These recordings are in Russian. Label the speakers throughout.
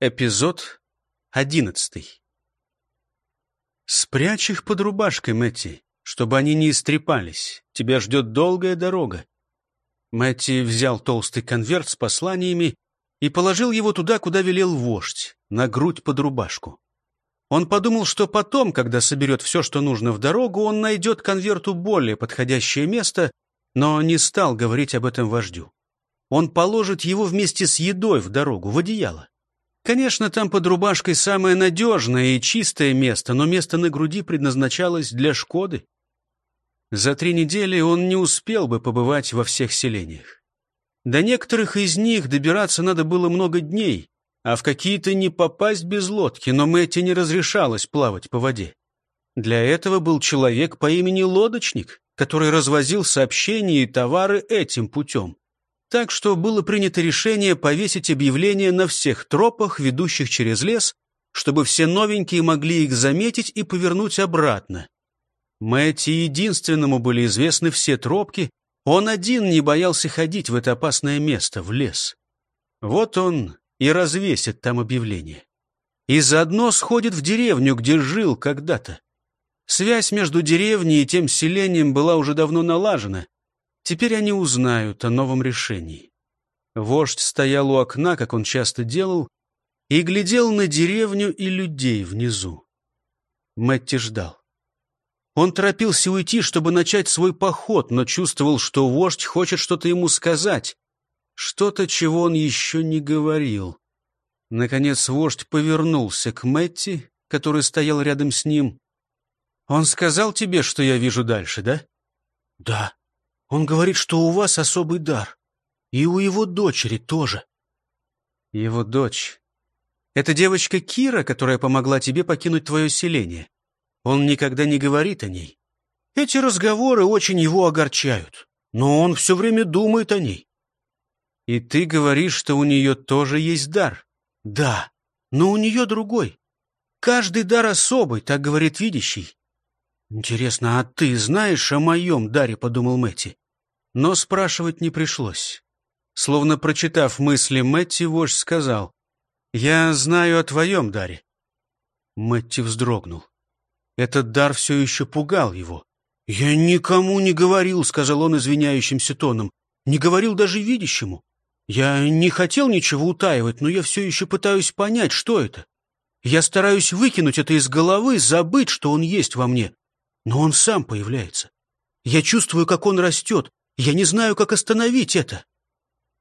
Speaker 1: Эпизод одиннадцатый. Спрячь их под рубашкой, Мэтти, чтобы они не истрепались. Тебя ждет долгая дорога. Мэтти взял толстый конверт с посланиями и положил его туда, куда велел вождь, на грудь под рубашку. Он подумал, что потом, когда соберет все, что нужно в дорогу, он найдет конверту более подходящее место, но не стал говорить об этом вождю. Он положит его вместе с едой в дорогу, в одеяло. Конечно, там под рубашкой самое надежное и чистое место, но место на груди предназначалось для Шкоды. За три недели он не успел бы побывать во всех селениях. До некоторых из них добираться надо было много дней, а в какие-то не попасть без лодки, но Мэтти не разрешалось плавать по воде. Для этого был человек по имени Лодочник, который развозил сообщения и товары этим путем. Так что было принято решение повесить объявления на всех тропах, ведущих через лес, чтобы все новенькие могли их заметить и повернуть обратно. Мэтти единственному были известны все тропки, он один не боялся ходить в это опасное место, в лес. Вот он и развесит там объявление. И заодно сходит в деревню, где жил когда-то. Связь между деревней и тем селением была уже давно налажена. Теперь они узнают о новом решении. Вождь стоял у окна, как он часто делал, и глядел на деревню и людей внизу. Мэтти ждал. Он торопился уйти, чтобы начать свой поход, но чувствовал, что вождь хочет что-то ему сказать, что-то, чего он еще не говорил. Наконец вождь повернулся к Мэтти, который стоял рядом с ним. «Он сказал тебе, что я вижу дальше, да?»
Speaker 2: «Да», он говорит, что у вас особый дар. И у его дочери тоже.
Speaker 1: Его дочь. Это девочка Кира, которая помогла тебе покинуть твое селение. Он никогда не говорит о ней.
Speaker 2: Эти разговоры очень его огорчают. Но он все время думает о ней.
Speaker 1: И ты говоришь, что у нее тоже есть дар?
Speaker 2: Да, но у нее другой. Каждый дар особый, так говорит видящий. «Интересно, а ты знаешь о моем даре?» — подумал Мэтти. Но спрашивать не пришлось. Словно прочитав мысли Мэтти, вождь сказал, «Я знаю о твоем даре». Мэтти вздрогнул. Этот дар все еще пугал его. «Я никому не говорил», — сказал он извиняющимся тоном. «Не говорил даже видящему. Я не хотел ничего утаивать, но я все еще пытаюсь понять, что это. Я стараюсь выкинуть это из головы, забыть, что он есть во мне. Но он сам появляется. Я чувствую, как он растет. Я не знаю, как остановить это.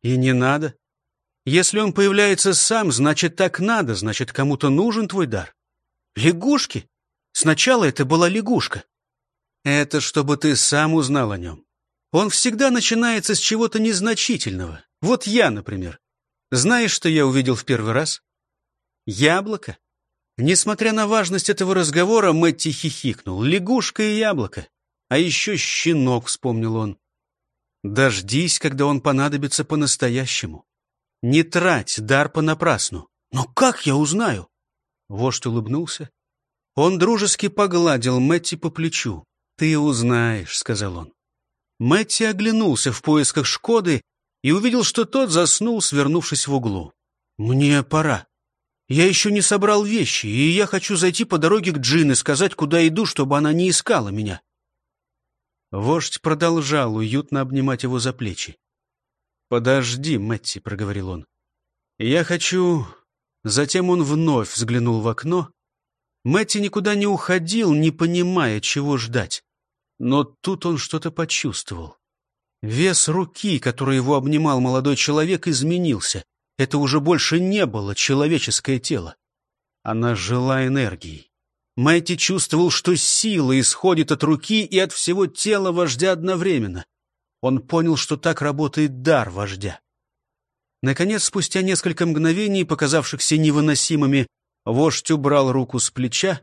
Speaker 1: И не надо. Если он появляется сам, значит, так надо, значит, кому-то нужен твой дар.
Speaker 2: Лягушки? Сначала это была лягушка.
Speaker 1: Это чтобы ты сам узнал о нем. Он всегда начинается с чего-то незначительного. Вот я, например. Знаешь, что я увидел в первый раз? Яблоко. Несмотря на важность этого разговора, Мэтти хихикнул. Лягушка и яблоко. А еще щенок, вспомнил он. Дождись, когда он понадобится по-настоящему. Не трать дар понапрасну.
Speaker 2: Но как я узнаю?
Speaker 1: Вождь улыбнулся. Он дружески погладил Мэтти по плечу. «Ты узнаешь», — сказал он. Мэтти оглянулся в поисках Шкоды и увидел, что тот заснул, свернувшись в углу.
Speaker 2: «Мне пора», я еще не собрал вещи, и я хочу зайти по дороге к Джин и сказать, куда иду, чтобы она не искала меня».
Speaker 1: Вождь продолжал уютно обнимать его за плечи. «Подожди, Мэтти», — проговорил он. «Я хочу...» Затем он вновь взглянул в окно. Мэтти никуда не уходил, не понимая, чего ждать. Но тут он что-то почувствовал. Вес руки, который его обнимал молодой человек, изменился — это уже больше не было человеческое тело. Она жила энергией. Майти чувствовал, что сила исходит от руки и от всего тела вождя одновременно. Он понял, что так работает дар вождя. Наконец, спустя несколько мгновений, показавшихся невыносимыми, вождь убрал руку с плеча.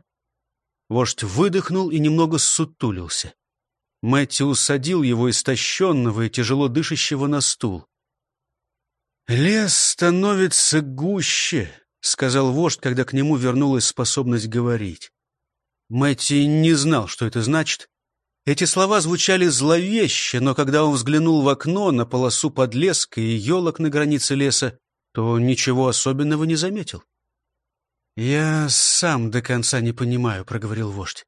Speaker 1: Вождь выдохнул и немного ссутулился. Мэтти усадил его истощенного и тяжело дышащего на стул. «Лес становится гуще», — сказал вождь, когда к нему вернулась способность говорить. Мэтти не знал, что это значит. Эти слова звучали зловеще, но когда он взглянул в окно на полосу подлеска и елок на границе леса, то ничего особенного не заметил.
Speaker 2: «Я сам до конца не понимаю», — проговорил вождь.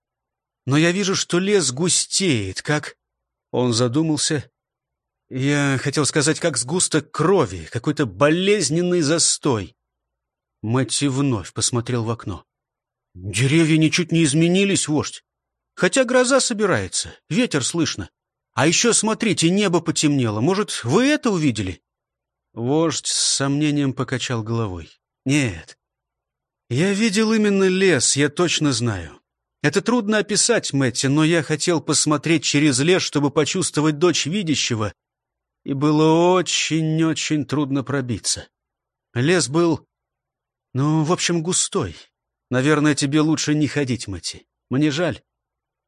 Speaker 2: «Но я вижу, что лес густеет, как...» Он задумался. «Я хотел сказать, как сгусток крови, какой-то болезненный застой». Мэтти вновь посмотрел в окно. «Деревья ничуть не изменились, вождь. Хотя гроза собирается, ветер слышно. А еще, смотрите, небо потемнело. Может, вы это увидели?» Вождь с сомнением покачал головой. «Нет. Я видел именно лес, я точно знаю. Это трудно описать, Мэтти, но я хотел посмотреть через лес, чтобы почувствовать дочь видящего, и было очень-очень трудно пробиться. Лес был, ну, в общем, густой. Наверное, тебе лучше не ходить, Мэтти. Мне жаль.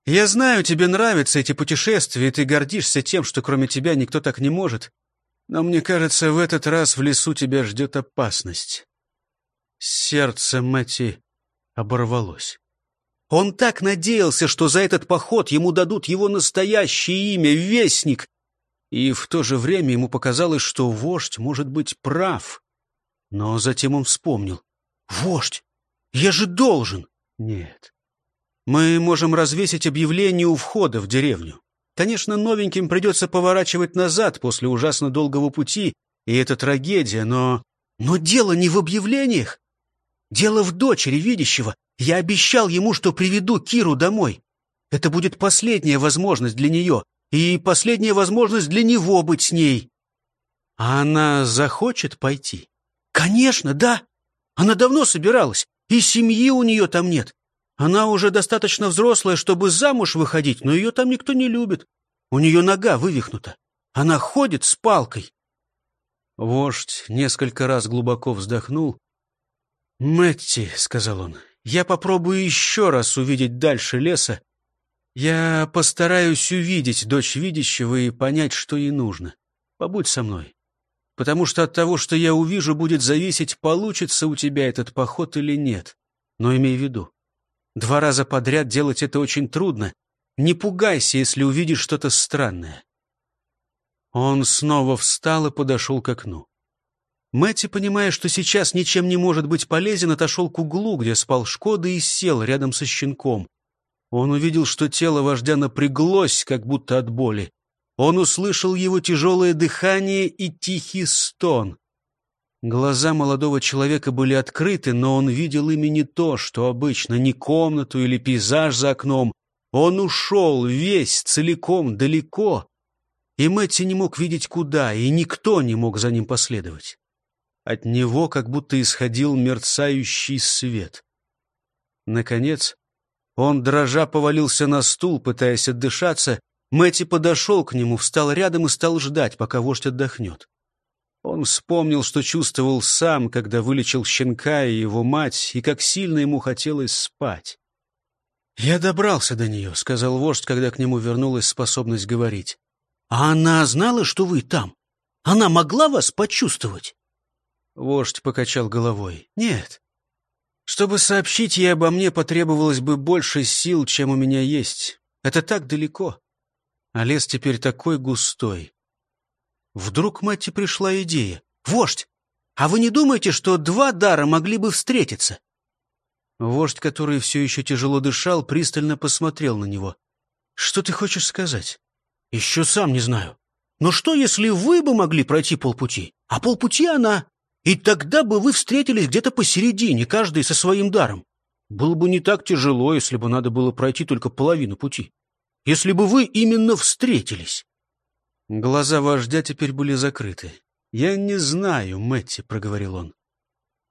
Speaker 2: Я знаю, тебе нравятся эти путешествия, и ты гордишься тем, что кроме тебя никто так не может. Но мне кажется, в этот раз в лесу тебя ждет опасность. Сердце Мэтти оборвалось. Он так надеялся, что за этот поход ему дадут его настоящее имя — Вестник. И в то же время ему показалось, что вождь может быть прав. Но затем он вспомнил. «Вождь, я же должен!» «Нет, мы можем развесить объявление у входа в деревню. Конечно, новеньким придется поворачивать назад после ужасно долгого пути, и это трагедия, но... Но дело не в объявлениях. Дело в дочери видящего. Я обещал ему, что приведу Киру домой. Это будет последняя возможность для нее, и последняя возможность для него быть с ней. А она захочет пойти? Конечно, да. Она давно собиралась, и семьи у нее там нет. Она уже достаточно взрослая, чтобы замуж выходить, но ее там никто не любит. У нее нога вывихнута. Она ходит с палкой. Вождь несколько раз глубоко вздохнул. «Мэтти», — сказал он, — «я попробую еще раз увидеть дальше леса. Я постараюсь увидеть дочь видящего и понять, что ей нужно. Побудь со мной. Потому что от того, что я увижу, будет зависеть, получится у тебя этот поход или нет. Но имей в виду, Два раза подряд делать это очень трудно. Не пугайся, если увидишь что-то странное. Он снова встал и подошел к окну. Мэтти, понимая, что сейчас ничем не может быть полезен, отошел к углу, где спал Шкода, и сел рядом со щенком. Он увидел, что тело вождя напряглось, как будто от боли. Он услышал его тяжелое дыхание и тихий стон. Глаза молодого человека были открыты, но он видел ими не то, что обычно, не комнату или пейзаж за окном. Он ушел весь, целиком, далеко. И Мэтти не мог видеть куда, и никто не мог за ним последовать. От него как будто исходил мерцающий свет. Наконец, он, дрожа, повалился на стул, пытаясь отдышаться. Мэтти подошел к нему, встал рядом и стал ждать, пока вождь отдохнет. Он вспомнил, что чувствовал сам, когда вылечил щенка и его мать, и как сильно ему хотелось спать. «Я добрался до нее», — сказал вождь, когда к нему вернулась способность говорить. «А она знала, что вы там? Она могла вас почувствовать?» Вождь покачал головой. «Нет. Чтобы сообщить ей обо мне, потребовалось бы больше сил, чем у меня есть. Это так далеко. А лес теперь такой густой. Вдруг Мэтти пришла идея. «Вождь, а вы не думаете, что два дара могли бы встретиться?» Вождь, который все еще тяжело дышал, пристально посмотрел на него. «Что ты хочешь сказать?» «Еще сам не знаю. Но что, если вы бы могли пройти полпути, а полпути она? И тогда бы вы встретились где-то посередине, каждый со своим даром. Было бы не так тяжело, если бы надо было пройти только половину пути. Если бы вы именно встретились. Глаза вождя теперь были закрыты. «Я не знаю, Мэтти», — проговорил он.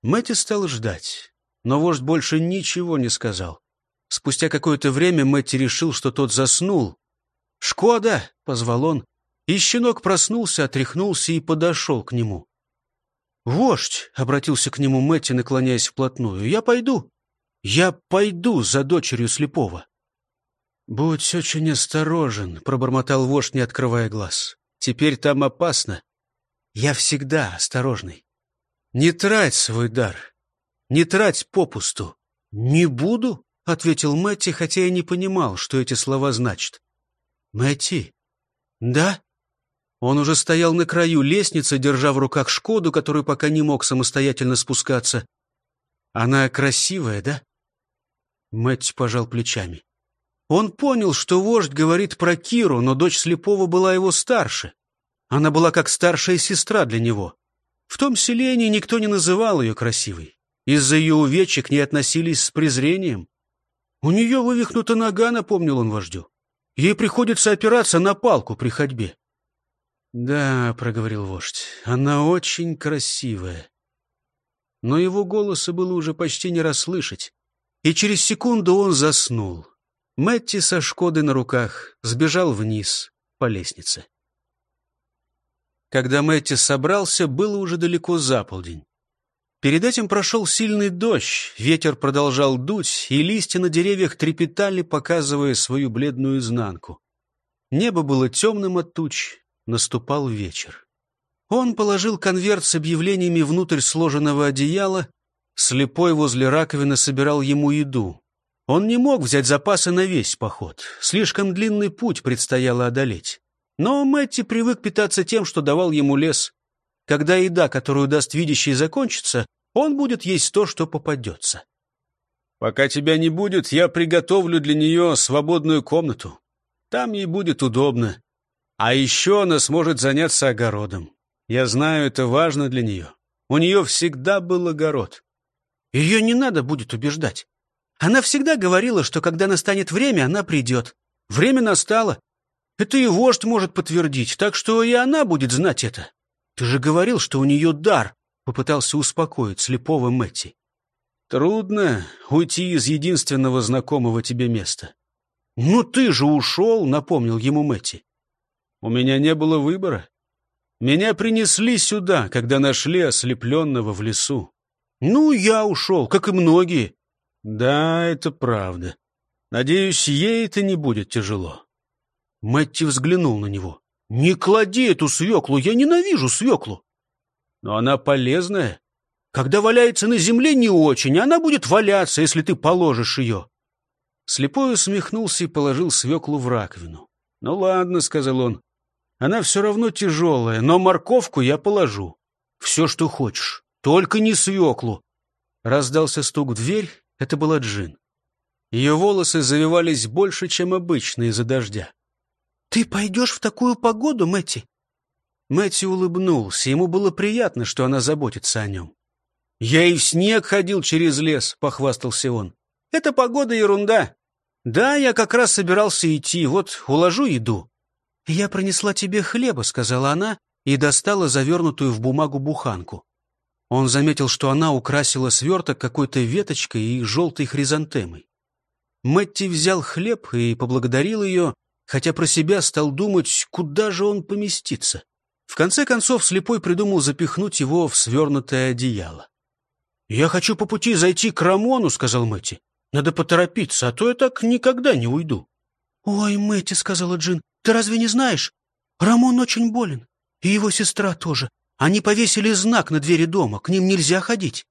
Speaker 2: Мэтти стал ждать, но вождь больше ничего не сказал. Спустя какое-то время Мэтти решил, что тот заснул. «Шкода!» — позвал он, и щенок проснулся, отряхнулся и подошел к нему. «Вождь!» — обратился к нему Мэтти, наклоняясь вплотную. «Я пойду. Я пойду за дочерью слепого». «Будь очень осторожен», — пробормотал вождь, не открывая глаз. «Теперь там опасно. Я всегда осторожный. Не трать свой дар. Не трать попусту». «Не буду», — ответил Мэтти, хотя и не понимал, что эти слова значат. «Мэтти?» «Да?» Он уже стоял на краю лестницы, держа в руках Шкоду, который пока не мог самостоятельно спускаться. Она красивая, да? Мэтти пожал плечами. Он понял, что вождь говорит про Киру, но дочь слепого была его старше. Она была как старшая сестра для него. В том селении никто не называл ее красивой. Из-за ее увечья к ней относились с презрением. У нее вывихнута нога, напомнил он вождю. Ей приходится опираться на палку при ходьбе. «Да», — проговорил вождь, — «она очень красивая». Но его голоса было уже почти не расслышать, и через секунду он заснул. Мэтти со Шкодой на руках сбежал вниз по лестнице. Когда Мэтти собрался, было уже далеко за полдень. Перед этим прошел сильный дождь, ветер продолжал дуть, и листья на деревьях трепетали, показывая свою бледную изнанку. Небо было темным от туч, наступал вечер. Он положил конверт с объявлениями внутрь сложенного одеяла, слепой возле раковины собирал ему еду. Он не мог взять запасы на весь поход. Слишком длинный путь предстояло одолеть. Но Мэтти привык питаться тем, что давал ему лес. Когда еда, которую даст видящий, закончится, он будет есть то, что попадется. «Пока тебя не будет, я приготовлю для нее свободную комнату. Там ей будет удобно. А еще она сможет заняться огородом. Я знаю, это важно для нее. У нее всегда был огород. Ее не надо будет убеждать. Она всегда говорила, что когда настанет время, она придет. Время настало. Это и вождь может подтвердить, так что и она будет знать это. Ты же говорил, что у нее дар, — попытался успокоить слепого Мэтти. Трудно уйти из единственного знакомого тебе места. Ну ты же ушел, — напомнил ему Мэтти. У меня не было выбора. Меня принесли сюда, когда нашли ослепленного в лесу. Ну, я ушел, как и многие. Да, это правда. Надеюсь, ей это не будет тяжело. Мэтти взглянул на него. «Не клади эту свеклу, я ненавижу свеклу!» «Но она полезная. Когда валяется на земле, не очень, она будет валяться, если ты положишь ее». Слепой усмехнулся и положил свеклу в раковину. «Ну ладно», — сказал он, — «она все равно тяжелая, но морковку я положу. Все, что хочешь, только не свеклу». Раздался стук в дверь, это была Джин. Ее волосы завивались больше, чем обычно из-за дождя. «Ты пойдешь в такую погоду, Мэтти?» Мэтти улыбнулся. Ему было приятно, что она заботится о нем. «Я и в снег ходил через лес», — похвастался он. «Это погода ерунда. Да, я как раз собирался идти, вот уложу еду». «Я принесла тебе хлеба», — сказала она и достала завернутую в бумагу буханку. Он заметил, что она украсила сверток какой-то веточкой и желтой хризантемой. Мэтти взял хлеб и поблагодарил ее, хотя про себя стал думать, куда же он поместится. В конце концов, слепой придумал запихнуть его в свернутое одеяло. «Я хочу по пути зайти к Рамону», — сказал Мэтти. «Надо поторопиться, а то я так никогда не уйду». «Ой, Мэтти», — сказала Джин, — «ты разве не знаешь? Рамон очень болен, и его сестра тоже. Они повесили знак на двери дома, к ним нельзя ходить».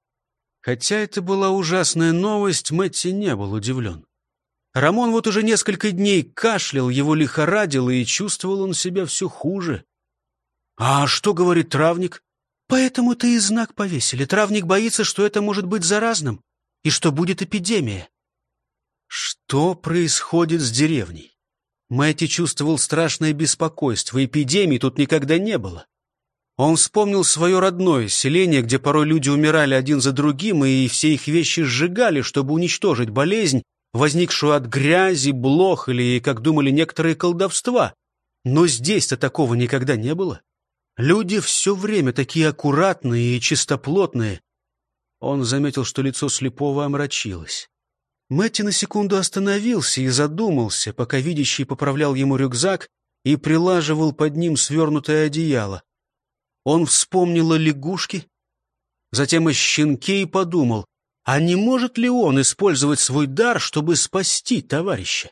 Speaker 2: Хотя это была ужасная новость, Мэтти не был удивлен. Рамон вот уже несколько дней кашлял, его лихорадило, и чувствовал он себя все хуже. «А что говорит травник?» «Поэтому-то и знак повесили. Травник боится, что это может быть заразным, и что будет эпидемия». Что происходит с деревней? Мэтти чувствовал страшное беспокойство. Эпидемии тут никогда не было. Он вспомнил свое родное селение, где порой люди умирали один за другим, и все их вещи сжигали, чтобы уничтожить болезнь, возникшую от грязи, блох или, как думали некоторые, колдовства. Но здесь-то такого никогда не было. Люди все время такие аккуратные и чистоплотные. Он заметил, что лицо слепого омрачилось. Мэтти на секунду остановился и задумался, пока видящий поправлял ему рюкзак и прилаживал под ним свернутое одеяло. Он вспомнил о лягушке, затем о щенке и подумал, а не может ли он использовать свой дар, чтобы спасти товарища?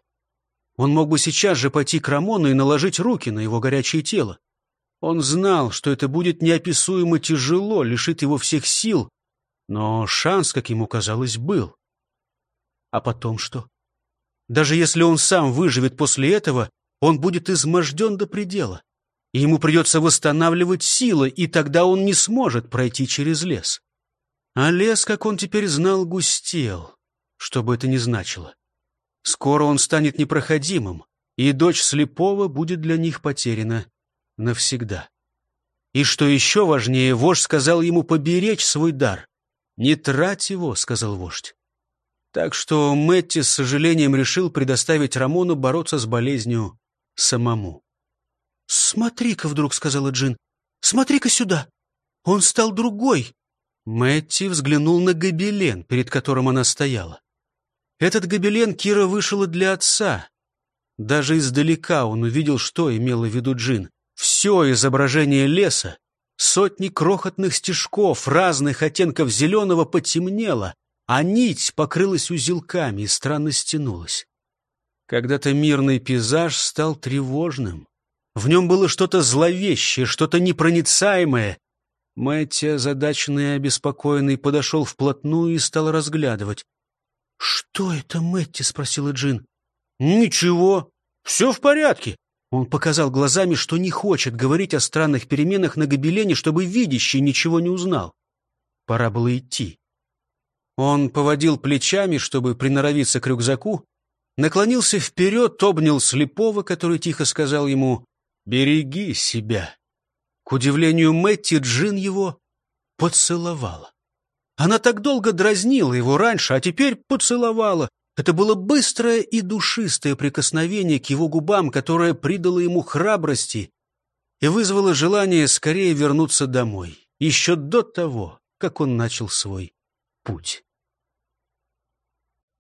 Speaker 2: Он мог бы сейчас же пойти к Рамону и наложить руки на его горячее тело. Он знал, что это будет неописуемо тяжело, лишит его всех сил, но шанс, как ему казалось, был. А потом что? Даже если он сам выживет после этого, он будет изможден до предела, и ему придется восстанавливать силы, и тогда он не сможет пройти через лес.
Speaker 1: А лес, как он теперь знал, густел, что бы это ни значило. Скоро он станет непроходимым, и дочь слепого будет для них потеряна навсегда. И что еще важнее, вождь сказал ему поберечь свой дар. «Не трать его», — сказал вождь. Так что Мэтти с сожалением решил предоставить Рамону бороться с болезнью самому.
Speaker 2: «Смотри-ка вдруг», — сказала Джин, — «смотри-ка сюда. Он стал другой».
Speaker 1: Мэтти взглянул на гобелен, перед которым она стояла. Этот гобелен Кира вышила для отца. Даже издалека он увидел, что имела в виду Джин. Все изображение леса, сотни крохотных стежков разных оттенков зеленого потемнело, а нить покрылась узелками и странно стянулась. Когда-то мирный пейзаж стал тревожным. В нем было что-то зловещее, что-то непроницаемое. Мэтти, озадаченный и обеспокоенный, подошел вплотную и стал разглядывать. — Что это, Мэтти? — спросила Джин. — Ничего, все в порядке. Он показал глазами, что не хочет говорить о странных переменах на гобелене, чтобы видящий ничего не узнал. Пора было идти. Он поводил плечами, чтобы приноровиться к рюкзаку, наклонился вперед, обнял слепого, который тихо сказал ему «Береги себя». К удивлению Мэтти, Джин его поцеловала. Она так долго дразнила его раньше, а теперь поцеловала. Это было быстрое и душистое прикосновение к его губам, которое придало ему храбрости и вызвало желание скорее вернуться домой, еще до того, как он начал свой путь.